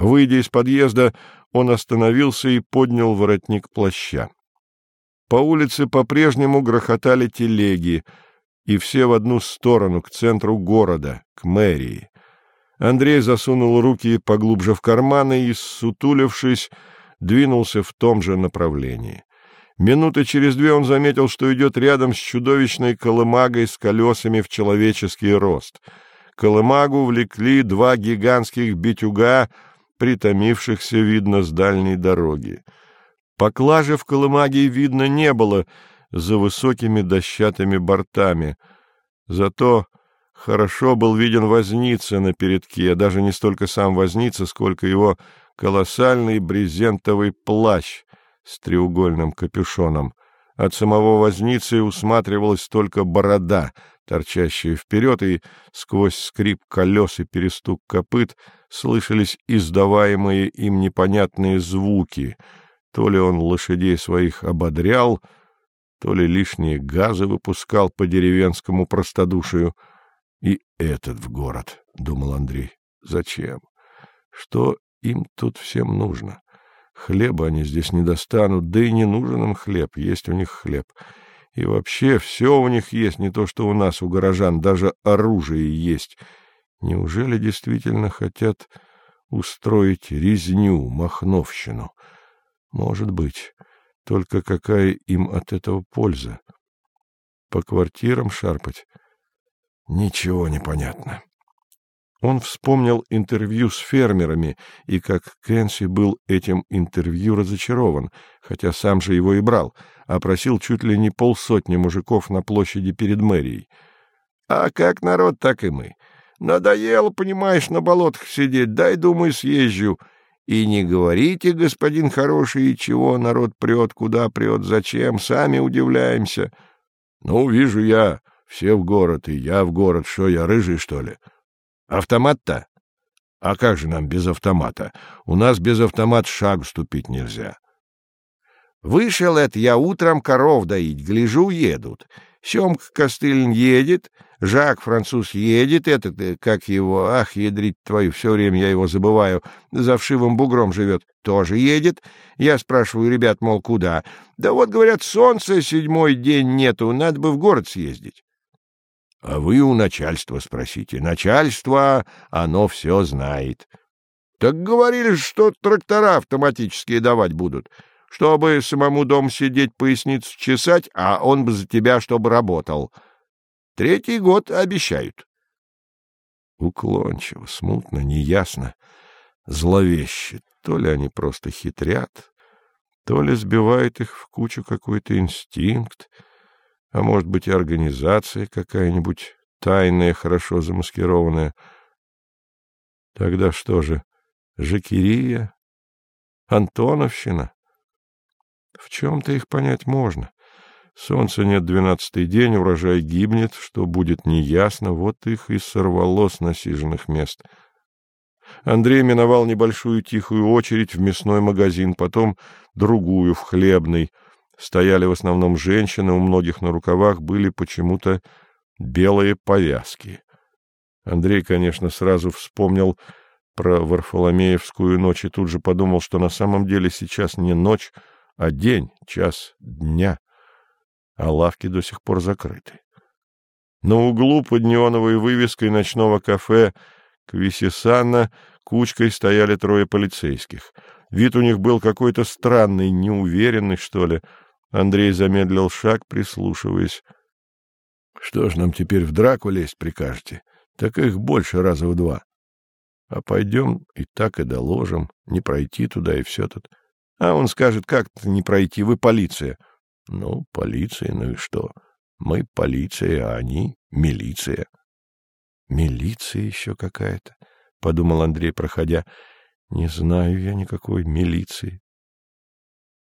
Выйдя из подъезда, он остановился и поднял воротник плаща. По улице по-прежнему грохотали телеги, и все в одну сторону, к центру города, к мэрии. Андрей засунул руки поглубже в карманы и, сутулившись, двинулся в том же направлении. Минуты через две он заметил, что идет рядом с чудовищной колымагой с колесами в человеческий рост. Колымагу влекли два гигантских битюга, притомившихся, видно, с дальней дороги. Поклажи в колымаге видно не было за высокими дощатыми бортами. Зато хорошо был виден возница на передке, даже не столько сам возница, сколько его колоссальный брезентовый плащ с треугольным капюшоном. От самого возницы усматривалась только борода, торчащая вперед, и сквозь скрип колес и перестук копыт слышались издаваемые им непонятные звуки. То ли он лошадей своих ободрял, то ли лишние газы выпускал по деревенскому простодушию. И этот в город, — думал Андрей. Зачем? Что им тут всем нужно? Хлеба они здесь не достанут, да и не нужен им хлеб, есть у них хлеб. И вообще все у них есть, не то что у нас, у горожан, даже оружие есть. Неужели действительно хотят устроить резню, махновщину? Может быть. Только какая им от этого польза? По квартирам шарпать? Ничего не понятно. Он вспомнил интервью с фермерами, и как Кэнси был этим интервью разочарован, хотя сам же его и брал, опросил чуть ли не полсотни мужиков на площади перед мэрией. — А как народ, так и мы. Надоело, понимаешь, на болотах сидеть, дай, думаю, съезжу. И не говорите, господин хороший, чего народ прет, куда прет, зачем, сами удивляемся. Ну, вижу я, все в город, и я в город, что я, рыжий, что ли? — Автомат-то? А как же нам без автомата? У нас без автомата шаг ступить нельзя. Вышел это я утром коров доить, гляжу, едут. Семка Костылин едет, Жак француз едет, этот, э, как его, ах, ядрить твою, все время я его забываю, за вшивым бугром живет, тоже едет. Я спрашиваю ребят, мол, куда? Да вот, говорят, солнца седьмой день нету, надо бы в город съездить. — А вы у начальства спросите. Начальство, оно все знает. — Так говорили, что трактора автоматические давать будут, чтобы самому дом сидеть, поясницу чесать, а он бы за тебя, чтобы работал. Третий год обещают. Уклончиво, смутно, неясно, зловеще. То ли они просто хитрят, то ли сбивает их в кучу какой-то инстинкт, а может быть и организация какая-нибудь тайная, хорошо замаскированная. Тогда что же, Жакирия, Антоновщина? В чем-то их понять можно. Солнца нет двенадцатый день, урожай гибнет, что будет неясно, вот их и сорвало с насиженных мест. Андрей миновал небольшую тихую очередь в мясной магазин, потом другую в хлебный — стояли в основном женщины, у многих на рукавах были почему-то белые повязки. Андрей, конечно, сразу вспомнил про Варфоломеевскую ночь и тут же подумал, что на самом деле сейчас не ночь, а день, час дня, а лавки до сих пор закрыты. На углу под неоновой вывеской ночного кафе Квисисана кучкой стояли трое полицейских. Вид у них был какой-то странный, неуверенный, что ли, Андрей замедлил шаг, прислушиваясь. — Что ж нам теперь в драку лезть прикажете? Так их больше раза в два. А пойдем и так и доложим, не пройти туда и все тут. А он скажет, как-то не пройти, вы полиция. Ну, полиция, ну и что? Мы полиция, а они милиция. Милиция еще какая-то, — подумал Андрей, проходя. Не знаю я никакой милиции.